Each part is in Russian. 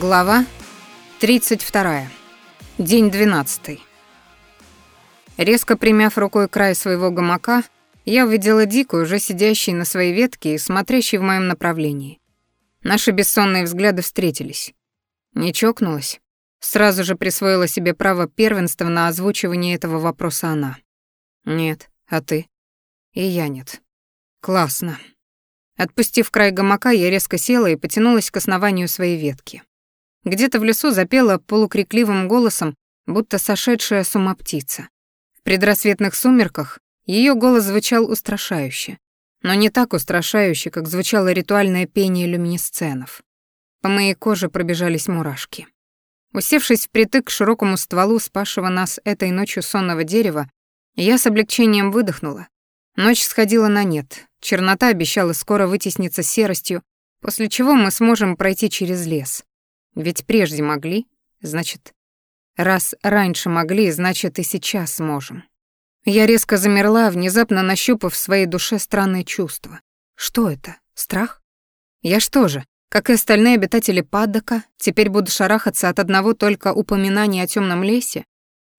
Глава 32. День 12. Резко примяв рукой край своего гамака, я увидела Дикую, уже сидящей на своей ветке и смотрящей в моем направлении. Наши бессонные взгляды встретились. Не чокнулась. Сразу же присвоила себе право первенства на озвучивание этого вопроса она. «Нет, а ты?» «И я нет». «Классно». Отпустив край гамака, я резко села и потянулась к основанию своей ветки. Где-то в лесу запела полукрикливым голосом, будто сошедшая с ума птица. В предрассветных сумерках ее голос звучал устрашающе, но не так устрашающе, как звучало ритуальное пение люминесценов. По моей коже пробежались мурашки. Усевшись впритык к широкому стволу спасшего нас этой ночью сонного дерева, я с облегчением выдохнула. Ночь сходила на нет, чернота обещала скоро вытесниться серостью, после чего мы сможем пройти через лес. Ведь прежде могли, значит, раз раньше могли, значит и сейчас сможем. Я резко замерла, внезапно нащупав в своей душе странное чувство. Что это? Страх? Я что же, как и остальные обитатели Паддока, теперь буду шарахаться от одного только упоминания о темном лесе?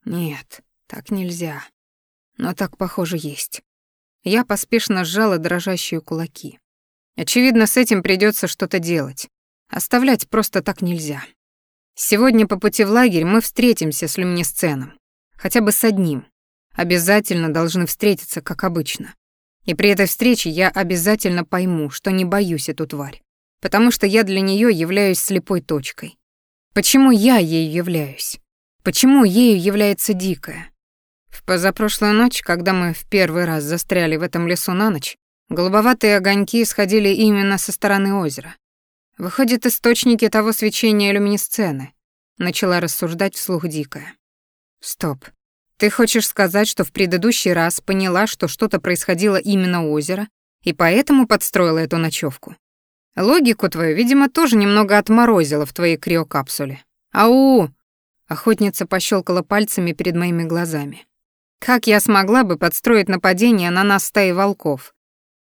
Нет, так нельзя. Но так, похоже, есть. Я поспешно сжала дрожащие кулаки. Очевидно, с этим придется что-то делать. Оставлять просто так нельзя. Сегодня по пути в лагерь мы встретимся с люминесценом. Хотя бы с одним. Обязательно должны встретиться, как обычно. И при этой встрече я обязательно пойму, что не боюсь эту тварь. Потому что я для нее являюсь слепой точкой. Почему я ею являюсь? Почему ею является дикая? В позапрошлую ночь, когда мы в первый раз застряли в этом лесу на ночь, голубоватые огоньки исходили именно со стороны озера. Выходит, источники того свечения люминесцены. Начала рассуждать вслух Дикая. Стоп. Ты хочешь сказать, что в предыдущий раз поняла, что что-то происходило именно у озера, и поэтому подстроила эту ночевку? Логику твою, видимо, тоже немного отморозила в твоей криокапсуле. Ау! Охотница пощелкала пальцами перед моими глазами. Как я смогла бы подстроить нападение на нас стаи волков?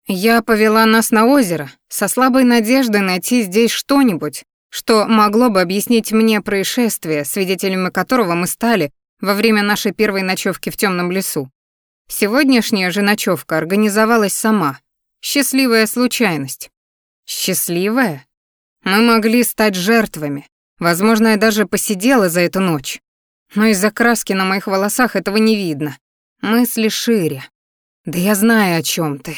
Я повела нас на озеро со слабой надеждой найти здесь что-нибудь, что могло бы объяснить мне происшествие, свидетелями которого мы стали во время нашей первой ночевки в темном лесу. Сегодняшняя же ночевка организовалась сама. Счастливая случайность. Счастливая? Мы могли стать жертвами. Возможно, я даже посидела за эту ночь. Но из-за краски на моих волосах этого не видно. Мысли шире. Да я знаю, о чем ты.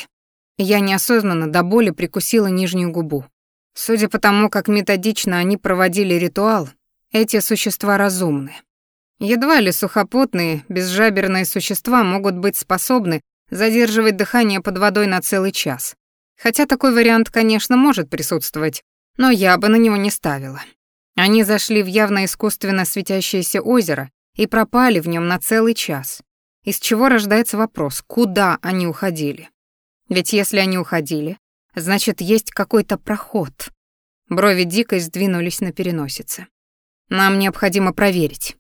Я неосознанно до боли прикусила нижнюю губу. Судя по тому, как методично они проводили ритуал, эти существа разумны. Едва ли сухопутные, безжаберные существа могут быть способны задерживать дыхание под водой на целый час. Хотя такой вариант, конечно, может присутствовать, но я бы на него не ставила. Они зашли в явно искусственно светящееся озеро и пропали в нем на целый час. Из чего рождается вопрос, куда они уходили? Ведь если они уходили, значит, есть какой-то проход. Брови дико сдвинулись на переносице. Нам необходимо проверить.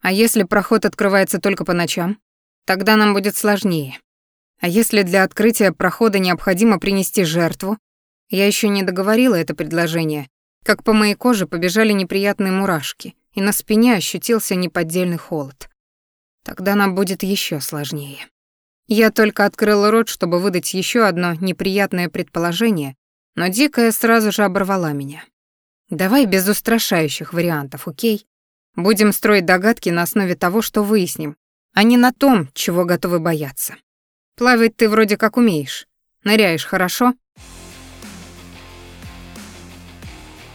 А если проход открывается только по ночам, тогда нам будет сложнее. А если для открытия прохода необходимо принести жертву? Я еще не договорила это предложение, как по моей коже побежали неприятные мурашки, и на спине ощутился неподдельный холод. Тогда нам будет еще сложнее. Я только открыла рот, чтобы выдать еще одно неприятное предположение, но Дикая сразу же оборвала меня. «Давай без устрашающих вариантов, окей? Будем строить догадки на основе того, что выясним, а не на том, чего готовы бояться. Плавать ты вроде как умеешь. Ныряешь хорошо?»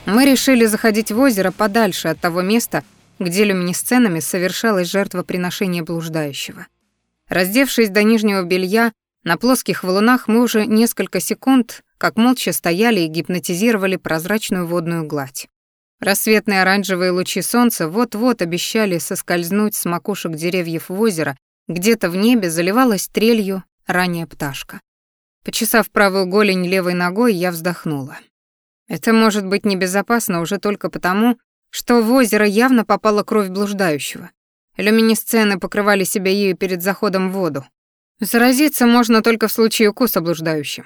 Мы решили заходить в озеро подальше от того места, где люминесценами совершалось жертвоприношение блуждающего. Раздевшись до нижнего белья, на плоских валунах мы уже несколько секунд как молча стояли и гипнотизировали прозрачную водную гладь. Рассветные оранжевые лучи солнца вот-вот обещали соскользнуть с макушек деревьев в озеро, где-то в небе заливалась трелью ранняя пташка. Почесав правую голень левой ногой, я вздохнула. Это может быть небезопасно уже только потому, что в озеро явно попала кровь блуждающего. Люминесцены покрывали себя ею перед заходом в воду. Заразиться можно только в случае укуса блуждающим.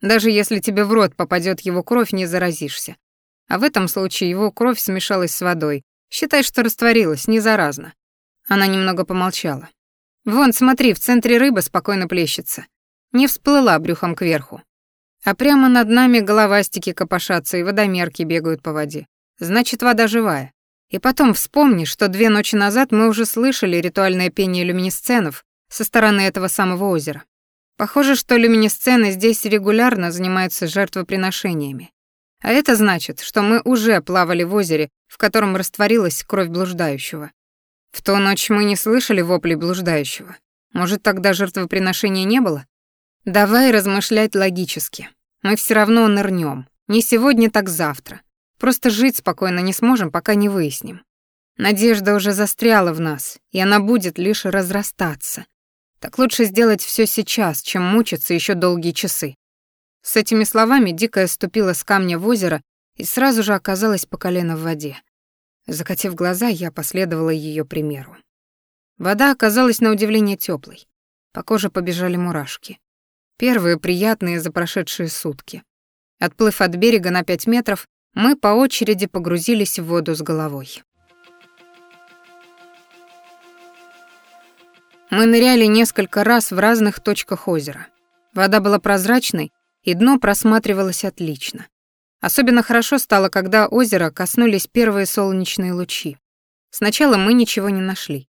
Даже если тебе в рот попадет его кровь, не заразишься. А в этом случае его кровь смешалась с водой. Считай, что растворилась, не заразно. Она немного помолчала. Вон, смотри, в центре рыба спокойно плещется. Не всплыла брюхом кверху. А прямо над нами головастики копошатся и водомерки бегают по воде. Значит, вода живая. И потом вспомни, что две ночи назад мы уже слышали ритуальное пение люминесценов со стороны этого самого озера. Похоже, что люминесцены здесь регулярно занимаются жертвоприношениями. А это значит, что мы уже плавали в озере, в котором растворилась кровь блуждающего. В ту ночь мы не слышали воплей блуждающего. Может, тогда жертвоприношения не было? Давай размышлять логически. Мы все равно нырнем. Не сегодня, так завтра. Просто жить спокойно не сможем, пока не выясним. Надежда уже застряла в нас, и она будет лишь разрастаться. Так лучше сделать все сейчас, чем мучиться еще долгие часы. С этими словами Дикая ступила с камня в озеро и сразу же оказалась по колено в воде. Закатив глаза, я последовала ее примеру. Вода оказалась на удивление теплой. По коже побежали мурашки. Первые приятные за прошедшие сутки. Отплыв от берега на пять метров, мы по очереди погрузились в воду с головой. Мы ныряли несколько раз в разных точках озера. Вода была прозрачной, и дно просматривалось отлично. Особенно хорошо стало, когда озеро коснулись первые солнечные лучи. Сначала мы ничего не нашли.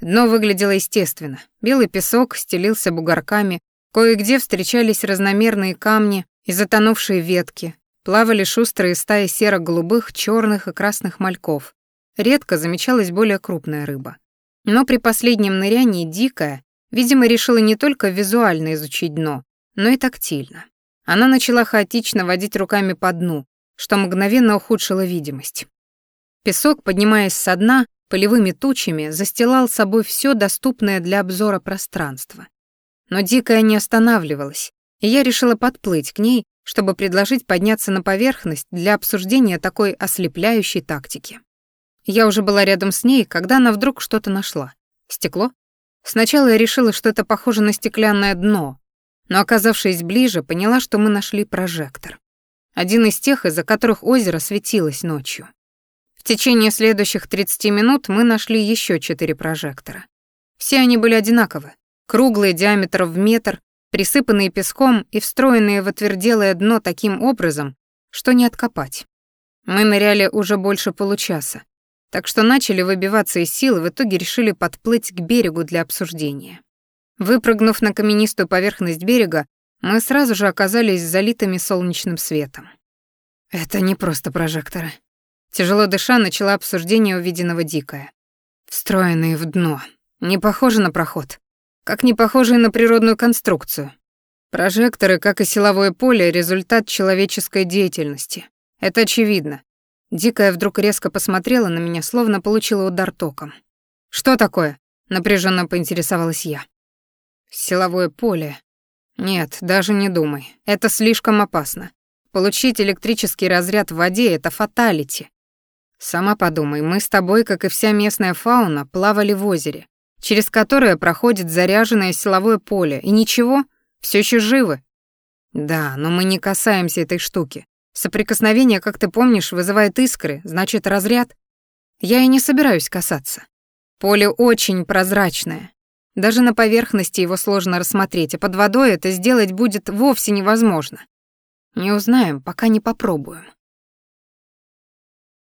Дно выглядело естественно. Белый песок стелился бугорками, кое-где встречались разномерные камни и затонувшие ветки, плавали шустрые стаи серо-голубых, черных и красных мальков. Редко замечалась более крупная рыба. Но при последнем нырянии дикая, видимо, решила не только визуально изучить дно, но и тактильно. Она начала хаотично водить руками по дну, что мгновенно ухудшило видимость. Песок, поднимаясь со дна, полевыми тучами застилал собой все доступное для обзора пространство. Но дикая не останавливалась, и я решила подплыть к ней чтобы предложить подняться на поверхность для обсуждения такой ослепляющей тактики. Я уже была рядом с ней, когда она вдруг что-то нашла. Стекло? Сначала я решила, что это похоже на стеклянное дно, но, оказавшись ближе, поняла, что мы нашли прожектор. Один из тех, из-за которых озеро светилось ночью. В течение следующих 30 минут мы нашли еще четыре прожектора. Все они были одинаковы. Круглые, диаметром в метр, присыпанные песком и встроенные в отверделое дно таким образом, что не откопать. Мы ныряли уже больше получаса, так что начали выбиваться из сил и в итоге решили подплыть к берегу для обсуждения. Выпрыгнув на каменистую поверхность берега, мы сразу же оказались залитыми солнечным светом. Это не просто прожекторы. Тяжело дыша, начала обсуждение увиденного дикое. Встроенные в дно. Не похоже на проход как не похожие на природную конструкцию. Прожекторы, как и силовое поле, результат человеческой деятельности. Это очевидно. Дикая вдруг резко посмотрела на меня, словно получила удар током. «Что такое?» — напряженно поинтересовалась я. «Силовое поле. Нет, даже не думай. Это слишком опасно. Получить электрический разряд в воде — это фаталити. Сама подумай, мы с тобой, как и вся местная фауна, плавали в озере через которое проходит заряженное силовое поле, и ничего, все еще живы. Да, но мы не касаемся этой штуки. Соприкосновение, как ты помнишь, вызывает искры, значит, разряд. Я и не собираюсь касаться. Поле очень прозрачное. Даже на поверхности его сложно рассмотреть, а под водой это сделать будет вовсе невозможно. Не узнаем, пока не попробуем.